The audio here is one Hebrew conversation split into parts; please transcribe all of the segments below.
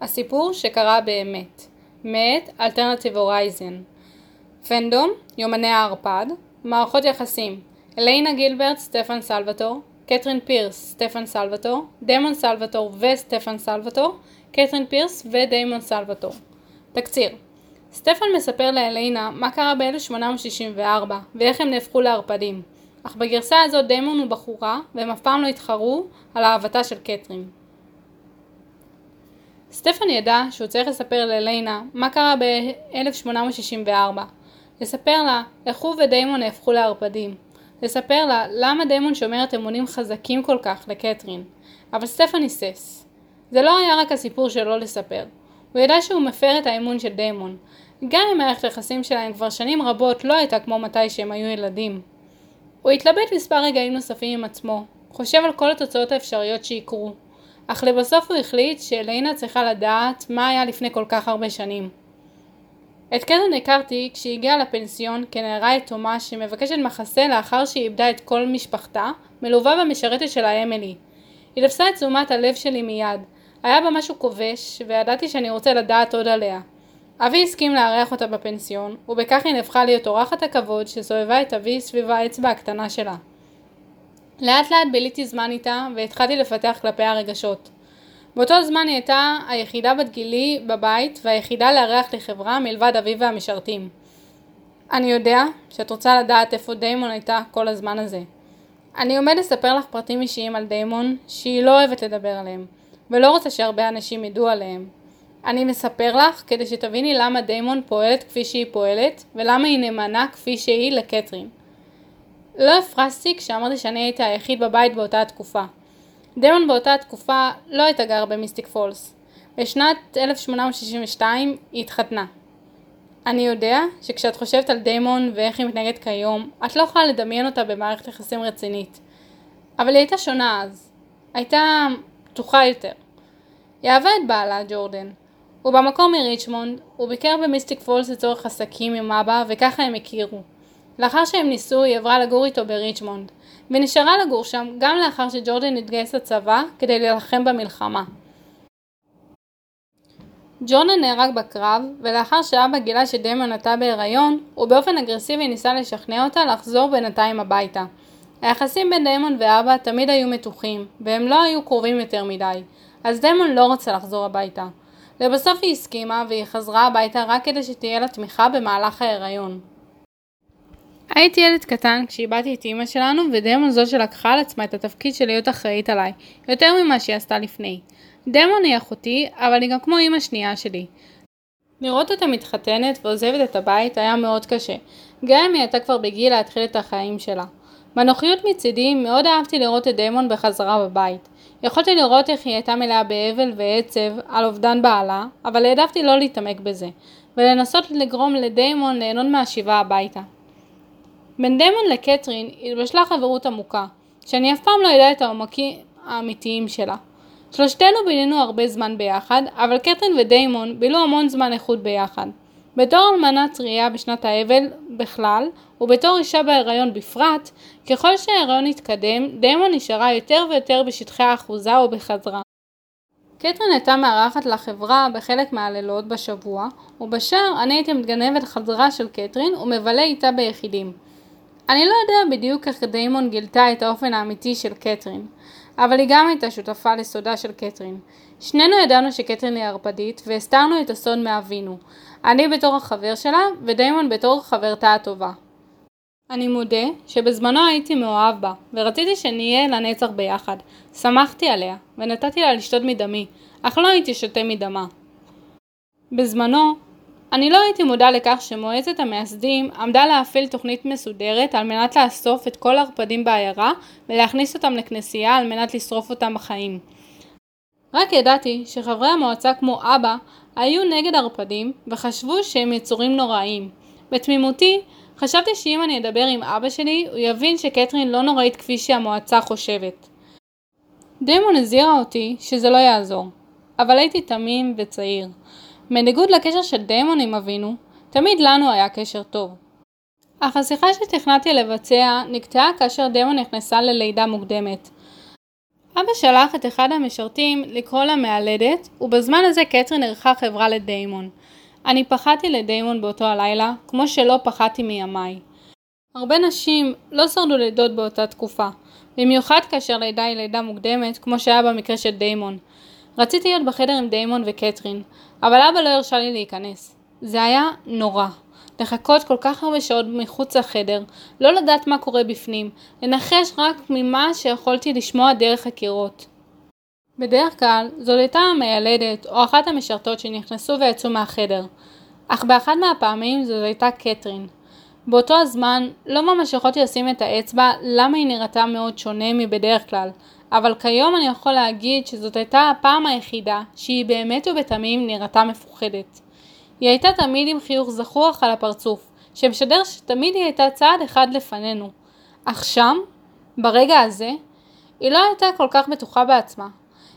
הסיפור שקרה באמת, מאת Alternative Horizon. פנדום, יומני הערפד, מערכות יחסים, אליינה גילברט, סטפן סלווטור, קתרין פירס, סטפן סלווטור, דיימון סלווטור וסטפן סלווטור, קתרין פירס ודיימון סלווטור. תקציר סטפן מספר לאליינה מה קרה ב-1864 ואיך הם נהפכו לערפדים, אך בגרסה הזאת דיימון הוא בחורה והם אף פעם לא התחרו על אהבתה של קתרין. סטפן ידע שהוא צריך לספר לליינה מה קרה ב-1864, לספר לה איך הוא ודיימון נהפכו לערפדים, לספר לה למה דיימון שומרת אמונים חזקים כל כך לקתרין, אבל סטפן היסס. זה לא היה רק הסיפור שלו לספר, הוא ידע שהוא מפר את האמון של דיימון, גם אם מערכת היחסים שלהם כבר שנים רבות לא הייתה כמו מתי שהם היו ילדים. הוא התלבט מספר רגעים נוספים עם עצמו, חושב על כל התוצאות האפשריות שיקרו, אך לבסוף הוא החליט שאליינה צריכה לדעת מה היה לפני כל כך הרבה שנים. את קרן הכרתי כשהיא הגיעה לפנסיון כנערה יתומה שמבקשת מחסה לאחר שהיא איבדה את כל משפחתה, מלווה במשרתת שלה אמילי. היא תפסה את תשומת הלב שלי מיד. היה בה משהו כובש, וידעתי שאני רוצה לדעת עוד עליה. אבי הסכים לארח אותה בפנסיון, ובכך היא נהפכה להיות אורחת הכבוד שסובבה את אבי סביב האצבע הקטנה שלה. לאט לאט ביליתי זמן איתה והתחלתי לפתח כלפיה רגשות. באותו זמן היא הייתה היחידה בת גילי בבית והיחידה לארח לחברה מלבד אבי והמשרתים. אני יודע שאת רוצה לדעת איפה דיימון הייתה כל הזמן הזה. אני עומד לספר לך פרטים אישיים על דיימון שהיא לא אוהבת לדבר עליהם ולא רוצה שהרבה אנשים ידעו עליהם. אני מספר לך כדי שתביני למה דיימון פועלת כפי שהיא פועלת ולמה היא נאמנה כפי שהיא לקתרין. לא הפרזתי כשאמרתי שאני הייתי היחיד בבית באותה התקופה. דיימון באותה התקופה לא הייתה גרה במיסטיק פולס. בשנת 1862 היא התחתנה. אני יודע שכשאת חושבת על דיימון ואיך היא מתנהגת כיום, את לא יכולה לדמיין אותה במערכת יחסים רצינית. אבל היא הייתה שונה אז. הייתה פתוחה יותר. היא אהבה את בעלה, ג'ורדן. הוא במקור מריצ'מונד, הוא ביקר במיסטיק פולס לצורך עסקים עם אבא וככה הם הכירו. לאחר שהם ניסו היא עברה לגור איתו בריצ'מונד, ונשארה לגור שם גם לאחר שג'ורדן התגייס לצבא כדי להילחם במלחמה. ג'ורדן נהרג בקרב, ולאחר שאבא גילה שדיימון הייתה בהיריון, הוא באופן אגרסיבי ניסה לשכנע אותה לחזור בינתיים הביתה. היחסים בין דיימון ואבא תמיד היו מתוחים, והם לא היו קרובים יותר מדי, אז דיימון לא רצה לחזור הביתה. לבסוף היא הסכימה, והיא חזרה הביתה רק כדי שתהיה לה תמיכה במהלך ההיריון. הייתי ילד קטן כשאיבדתי את אימא שלנו ודמון זו שלקחה על עצמה את התפקיד של להיות אחראית עליי, יותר ממה שהיא עשתה לפני. דמון היא אחותי, אבל היא גם כמו אימא שנייה שלי. לראות אותה מתחתנת ועוזבת את הבית היה מאוד קשה, גם אם היא הייתה כבר בגיל להתחיל את החיים שלה. בנוחיות מצידי מאוד אהבתי לראות את דמון בחזרה בבית. יכולתי לראות איך היא הייתה מלאה באבל ועצב על אובדן בעלה, אבל העדפתי לא להתעמק בזה, ולנסות לגרום לדיימון ליהנות מהשיבה הביתה. בין דיימון לקתרין התבשלה חברות עמוקה, שאני אף פעם לא אדע את העומקים האמיתיים שלה. שלושתנו בילינו הרבה זמן ביחד, אבל קתרין ודיימון בילו המון זמן איכות ביחד. בתור אלמנה טריה בשנת האבל בכלל, ובתור אישה בהיריון בפרט, ככל שההיריון התקדם, דיימון נשארה יותר ויותר בשטחי האחוזה או בחזרה. קתרין הייתה מארחת לחברה בחלק מהלילות בשבוע, ובשאר אני הייתי מתגנבת חזרה של קתרין ומבלה איתה ביחידים. אני לא יודע בדיוק איך דיימון גילתה את האופן האמיתי של קתרין, אבל היא גם הייתה שותפה לסודה של קתרין. שנינו ידענו שקתרין היא ערפדית, והסתרנו את הסוד מאבינו. אני בתור החבר שלה, ודיימון בתור חברתה הטובה. אני מודה שבזמנו הייתי מאוהב בה, ורציתי שנהיה לנצח ביחד. שמחתי עליה, ונתתי לה לשתות מדמי, אך לא הייתי שותה מדמה. בזמנו, אני לא הייתי מודע לכך שמועצת המייסדים עמדה להפעיל תוכנית מסודרת על מנת לאסוף את כל הערפדים בעיירה ולהכניס אותם לכנסייה על מנת לשרוף אותם בחיים. רק ידעתי שחברי המועצה כמו אבא היו נגד ערפדים וחשבו שהם יצורים נוראים. בתמימותי חשבתי שאם אני אדבר עם אבא שלי הוא יבין שקתרין לא נוראית כפי שהמועצה חושבת. דיימון הזהירה אותי שזה לא יעזור, אבל הייתי תמים וצעיר. בניגוד לקשר של דיימון עם אבינו, תמיד לנו היה קשר טוב. אך השיחה שתכננתי לבצע נקטעה כאשר דיימון נכנסה ללידה מוקדמת. אבא שלח את אחד המשרתים לקרוא לה מהלדת, ובזמן הזה קתרין ערכה חברה לדיימון. אני פחדתי לדיימון באותו הלילה, כמו שלא פחדתי מימיי. הרבה נשים לא שרדו לידות באותה תקופה, במיוחד כאשר לידה היא לידה מוקדמת, כמו שהיה במקרה של דיימון. רציתי להיות בחדר עם דיימון וקתרין, אבל אבא לא הרשה לי להיכנס. זה היה נורא. לחכות כל כך הרבה שעות מחוץ לחדר, לא לדעת מה קורה בפנים, לנחש רק ממה שיכולתי לשמוע דרך הקירות. בדרך כלל, זאת הייתה המיילדת או אחת המשרתות שנכנסו ויצאו מהחדר, אך באחת מהפעמים זאת הייתה קתרין. באותו הזמן לא ממש יכולתי לשים את האצבע למה היא נראתה מאוד שונה מבדרך כלל, אבל כיום אני יכול להגיד שזאת הייתה הפעם היחידה שהיא באמת ובתמים נראתה מפוחדת. היא הייתה תמיד עם חיוך זחוח על הפרצוף, שמשדר שתמיד היא הייתה צעד אחד לפנינו. אך שם, ברגע הזה, היא לא הייתה כל כך בטוחה בעצמה.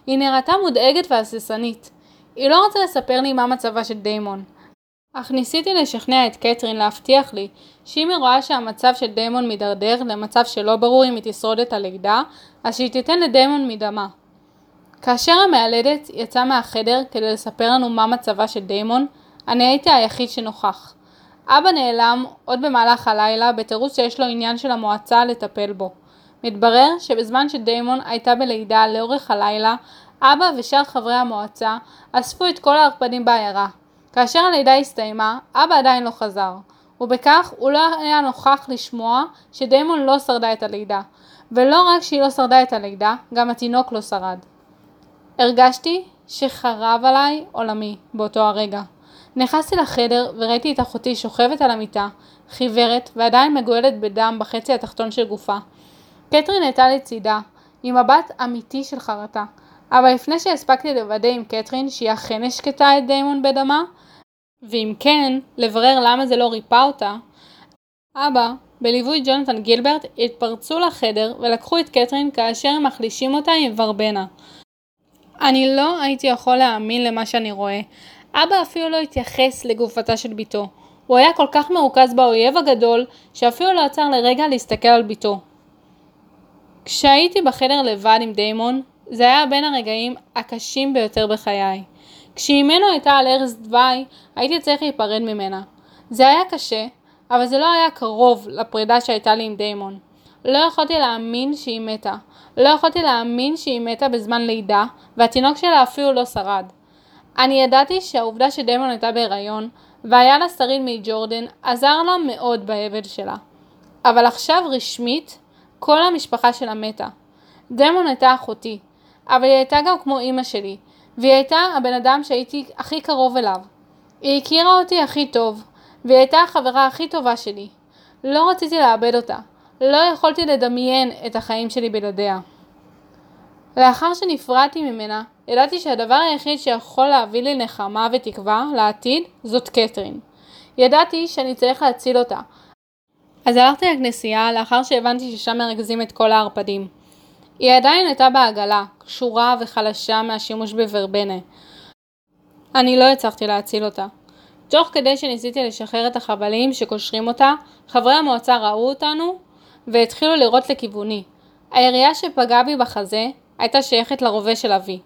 היא נראתה מודאגת והססנית. היא לא רצה לספר לי מה מצבה של דיימון. אך ניסיתי לשכנע את קתרין להבטיח לי שאם היא רואה שהמצב של דיימון מידרדר למצב שלא ברור אם היא תשרוד את הלידה, אז שהיא תיתן לדיימון מדמה. כאשר המאלדת יצאה מהחדר כדי לספר לנו מה מצבה של דיימון, אני הייתי היחיד שנוכח. אבא נעלם עוד במהלך הלילה בתירוץ שיש לו עניין של המועצה לטפל בו. מתברר שבזמן שדיימון הייתה בלידה לאורך הלילה, אבא ושאר חברי המועצה אספו את כל הערפדים בעיירה. כאשר הלידה הסתיימה, אבא עדיין לא חזר, ובכך הוא לא היה נוכח לשמוע שדיימון לא שרדה את הלידה. ולא רק שהיא לא שרדה את הלידה, גם התינוק לא שרד. הרגשתי שחרב עליי עולמי באותו הרגע. נכנסתי לחדר וראיתי את אחותי שוכבת על המיטה, חיוורת ועדיין מגואלת בדם בחצי התחתון של גופה. קטרין הייתה לצידה, עם מבט אמיתי של חרטה, אבל לפני שהספקתי לוודא עם קטרין שהיא אכן השקטה את דיימון בדמה, ואם כן, לברר למה זה לא ריפא אותה, אבא, בליווי ג'ונתן גילברט, התפרצו לחדר ולקחו את קטרין כאשר הם מחלישים אותה עם ורבנה. אני לא הייתי יכול להאמין למה שאני רואה. אבא אפילו לא התייחס לגופתה של בתו. הוא היה כל כך מרוכז באויב הגדול, שאפילו לא עצר לרגע להסתכל על בתו. כשהייתי בחדר לבד עם דיימון, זה היה בין הרגעים הקשים ביותר בחיי. כשאימנו הייתה על ערש דווי, הייתי צריך להיפרד ממנה. זה היה קשה, אבל זה לא היה קרוב לפרידה שהייתה לי עם דיימון. לא יכולתי להאמין שהיא מתה. לא יכולתי להאמין שהיא מתה בזמן לידה, והתינוק שלה אפילו לא שרד. אני ידעתי שהעובדה שדיימון הייתה בהיריון, והיה לה שריד מג'ורדן, עזר לה מאוד באבל שלה. אבל עכשיו רשמית, כל המשפחה שלה מתה. דיימון הייתה אחותי, אבל היא הייתה גם כמו אימא שלי, והיא הייתה הבן אדם שהייתי הכי קרוב אליו. היא הכירה אותי הכי טוב, והיא הייתה החברה הכי טובה שלי. לא רציתי לאבד אותה. לא יכולתי לדמיין את החיים שלי בלעדיה. לאחר שנפרדתי ממנה, ידעתי שהדבר היחיד שיכול להביא לי נחמה ותקווה לעתיד זאת קתרין. ידעתי שאני צריך להציל אותה. אז הלכתי לכנסייה לאחר שהבנתי ששם מרכזים את כל הערפדים. היא עדיין הייתה בעגלה, קשורה וחלשה מהשימוש בוורבנה. אני לא הצלחתי להציל אותה. תוך כדי שניסיתי לשחרר את החבלים שקושרים אותה, חברי המועצה ראו אותנו והתחילו לירות לכיווני. הירייה שפגעה בי בחזה הייתה שייכת לרובה של אבי.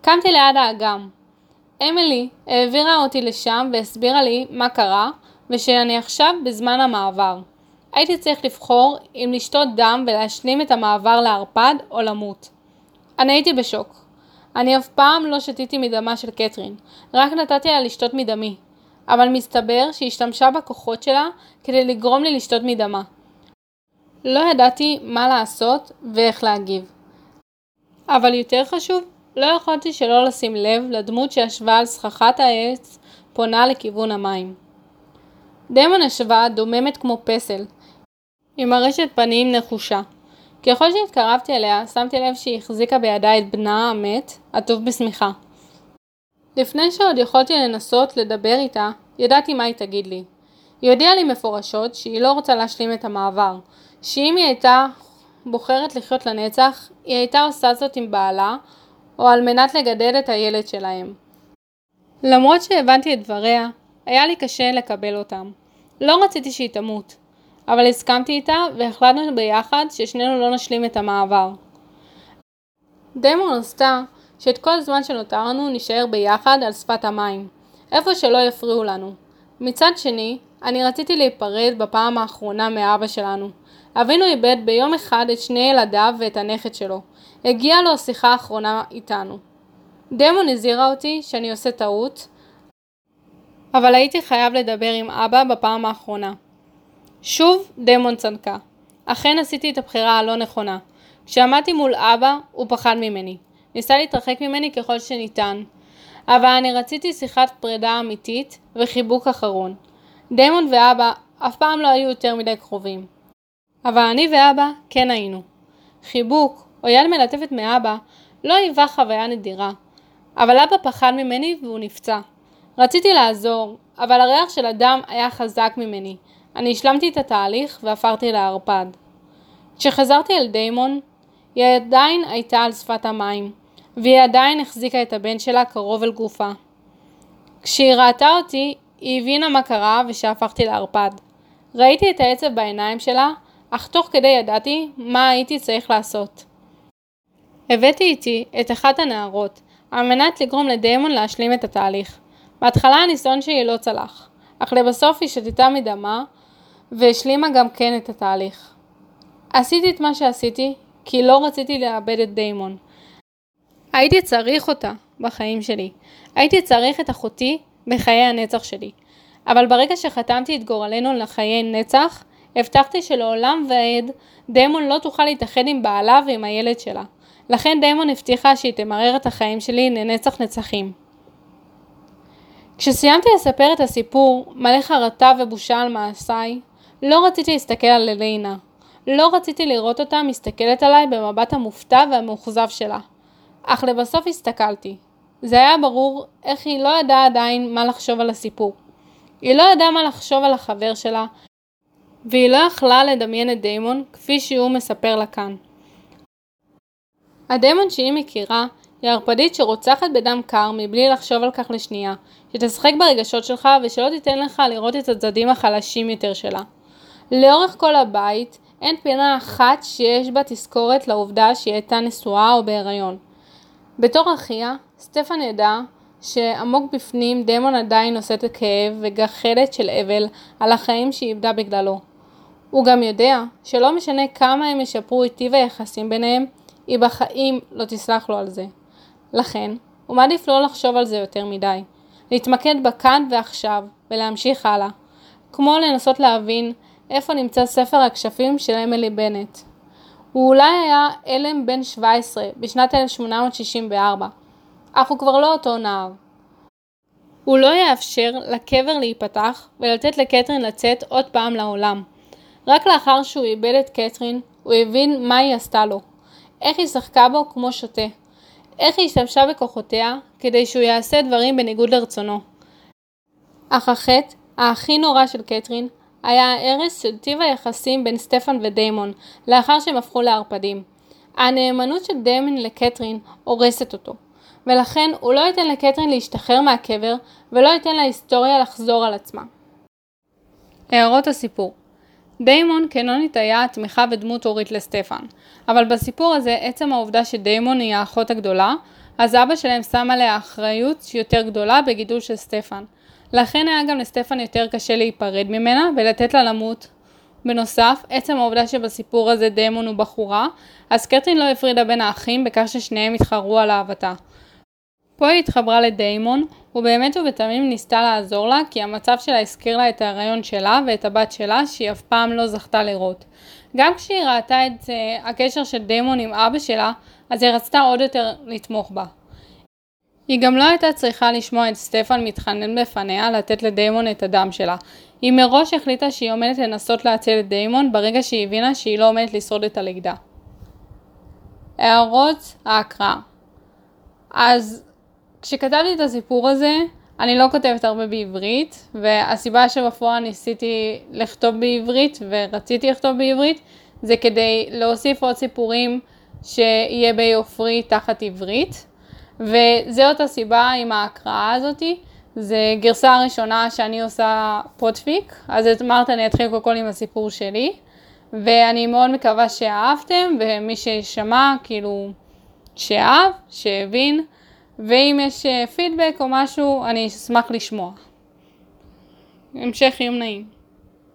קמתי ליד האגם. אמילי העבירה אותי לשם והסבירה לי מה קרה ושאני עכשיו בזמן המעבר. הייתי צריך לבחור אם לשתות דם ולהשלים את המעבר לערפד או למות. אני הייתי בשוק. אני אף פעם לא שתיתי מדמה של קתרין, רק נתתי לה לשתות מדמי. אבל מסתבר שהיא השתמשה בכוחות שלה כדי לגרום לי לשתות מדמה. לא ידעתי מה לעשות ואיך להגיב. אבל יותר חשוב, לא יכולתי שלא לשים לב לדמות שישבה על סככת העץ פונה לכיוון המים. דמון ישבה דוממת כמו פסל, עם ארשת פנים נחושה. ככל שהתקרבתי אליה, שמתי לב שהיא החזיקה בידה את בנה המת, עטוף בשמיכה. לפני שעוד יכולתי לנסות לדבר איתה, ידעתי מה היא תגיד לי. היא הודיעה לי מפורשות שהיא לא רוצה להשלים את המעבר, שאם היא הייתה בוחרת לחיות לנצח, היא הייתה עושה זאת עם בעלה, או על מנת לגדל את הילד שלהם. למרות שהבנתי את דבריה, היה לי קשה לקבל אותם. לא רציתי שהיא תמות, אבל הסכמתי איתה והחלטנו ביחד ששנינו לא נשלים את המעבר. דיימון רצתה שאת כל הזמן שנותרנו נישאר ביחד על שפת המים, איפה שלא יפריעו לנו. מצד שני, אני רציתי להיפרד בפעם האחרונה מאבא שלנו. אבינו איבד ביום אחד את שני ילדיו ואת הנכד שלו. הגיעה לו השיחה האחרונה איתנו. דמון הזהירה אותי שאני עושה טעות, אבל הייתי חייב לדבר עם אבא בפעם האחרונה. שוב דמון צנקה. אכן עשיתי את הבחירה הלא נכונה. כשעמדתי מול אבא, הוא פחד ממני. ניסה להתרחק ממני ככל שניתן. אבל אני רציתי שיחת פרידה אמיתית וחיבוק אחרון. דיימון ואבא אף פעם לא היו יותר מדי קרובים. אבל אני ואבא כן היינו. חיבוק או יד מלטפת מאבא לא היווה חוויה נדירה. אבל אבא פחד ממני והוא נפצע. רציתי לעזור, אבל הריח של הדם היה חזק ממני. אני השלמתי את התהליך ועפרתי לערפד. כשחזרתי אל דיימון, היא עדיין הייתה על שפת המים, והיא עדיין החזיקה את הבן שלה קרוב אל גופה. כשהיא ראתה אותי, היא הבינה מה קרה ושהפכתי לערפד. ראיתי את העצב בעיניים שלה, אך תוך כדי ידעתי מה הייתי צריך לעשות. הבאתי איתי את אחת הנערות, על מנת לגרום לדיימון להשלים את התהליך. בהתחלה הניסיון שלי לא צלח, אך לבסוף היא שתתה מדמה והשלימה גם כן את התהליך. עשיתי את מה שעשיתי כי לא רציתי לאבד את דיימון. הייתי צריך אותה בחיים שלי. הייתי צריך את אחותי בחיי הנצח שלי. אבל ברגע שחתמתי את גורלנו לחיי נצח, הבטחתי שלעולם ועד דיימון לא תוכל להתאחד עם בעלה ועם הילד שלה. לכן דיימון הבטיחה שהיא תמרר את החיים שלי לנצח נצחים. כשסיימתי לספר את הסיפור, מלא חרטה ובושה על מעשיי, לא רציתי להסתכל על אלינה. לא רציתי לראות אותה מסתכלת עליי במבט המופתע והמאוכזב שלה. אך לבסוף הסתכלתי. זה היה ברור איך היא לא ידעה עדיין מה לחשוב על הסיפור. היא לא ידעה מה לחשוב על החבר שלה, והיא לא יכלה לדמיין את דיימון כפי שהוא מספר לה כאן. הדיימון שהיא מכירה היא ערפדית שרוצחת בדם קר מבלי לחשוב על כך לשנייה, שתשחק ברגשות שלך ושלא תיתן לך לראות את הצדדים החלשים יותר שלה. לאורך כל הבית אין פינה אחת שיש בה תזכורת לעובדה שהיא הייתה נשואה או בהיריון. בתור אחיה, סטפן ידע שעמוק בפנים דמון עדיין נושאת כאב וגחלת של אבל על החיים שהיא איבדה בגללו. הוא גם יודע שלא משנה כמה הם ישפרו את טיב היחסים ביניהם, היא בחיים לא תסלח לו על זה. לכן, הוא מעדיף לא לחשוב על זה יותר מדי. להתמקד בכאן ועכשיו, ולהמשיך הלאה. כמו לנסות להבין איפה נמצא ספר הכשפים של אמילי בנט. הוא אולי היה אלם בן 17 בשנת 1864, אך הוא כבר לא אותו נער. הוא לא יאפשר לקבר להיפתח ולתת לקתרין לצאת עוד פעם לעולם. רק לאחר שהוא איבד את קתרין, הוא הבין מה היא עשתה לו. איך היא שחקה בו כמו שוטה. איך היא השתמשה בכוחותיה כדי שהוא יעשה דברים בניגוד לרצונו. אך החטא, הכי נורא של קתרין, היה ההרס של טיב היחסים בין סטפן ודיימון, לאחר שהם הפכו לערפדים. הנאמנות של דיימון לקתרין הורסת אותו, ולכן הוא לא ייתן לקתרין להשתחרר מהקבר, ולא ייתן להיסטוריה לחזור על עצמה. הערות הסיפור דיימון קנונית היה תמיכה ודמות הורית לסטפן, אבל בסיפור הזה עצם העובדה שדיימון היא האחות הגדולה, אז אבא שלהם שם עליה אחריות יותר גדולה בגידול של סטפן. לכן היה גם לסטפן יותר קשה להיפרד ממנה ולתת לה למות. בנוסף, עצם העובדה שבסיפור הזה דיימון הוא בחורה, אז קטרין לא הפרידה בין האחים בכך ששניהם התחרו על אהבתה. פה היא התחברה לדיימון, ובאמת ובתמים ניסתה לעזור לה, כי המצב שלה הזכיר לה את ההיריון שלה ואת הבת שלה, שהיא אף פעם לא זכתה לראות. גם כשהיא ראתה את uh, הקשר של דיימון עם אבא שלה, אז היא רצתה עוד יותר לתמוך בה. היא גם לא הייתה צריכה לשמוע את סטפן מתחנן בפניה לתת לדיימון את הדם שלה. היא מראש החליטה שהיא עומדת לנסות להציל את דיימון ברגע שהיא הבינה שהיא לא עומדת לשרוד את הליגדה. הערות ההקראה אז כשכתבתי את הסיפור הזה, אני לא כותבת הרבה בעברית, והסיבה שבפועל ניסיתי לכתוב בעברית ורציתי לכתוב בעברית, זה כדי להוסיף עוד סיפורים שיהיה בעופרי תחת עברית. וזאת הסיבה עם ההקראה הזאתי. זה גרסה ראשונה שאני עושה פודפיק, אז אמרת אני אתחיל קודם כל עם הסיפור שלי, ואני מאוד מקווה שאהבתם, ומי ששמע, כאילו, שאהב, שהבין, ואם יש פידבק או משהו, אני אשמח לשמוע. המשך יום נעים.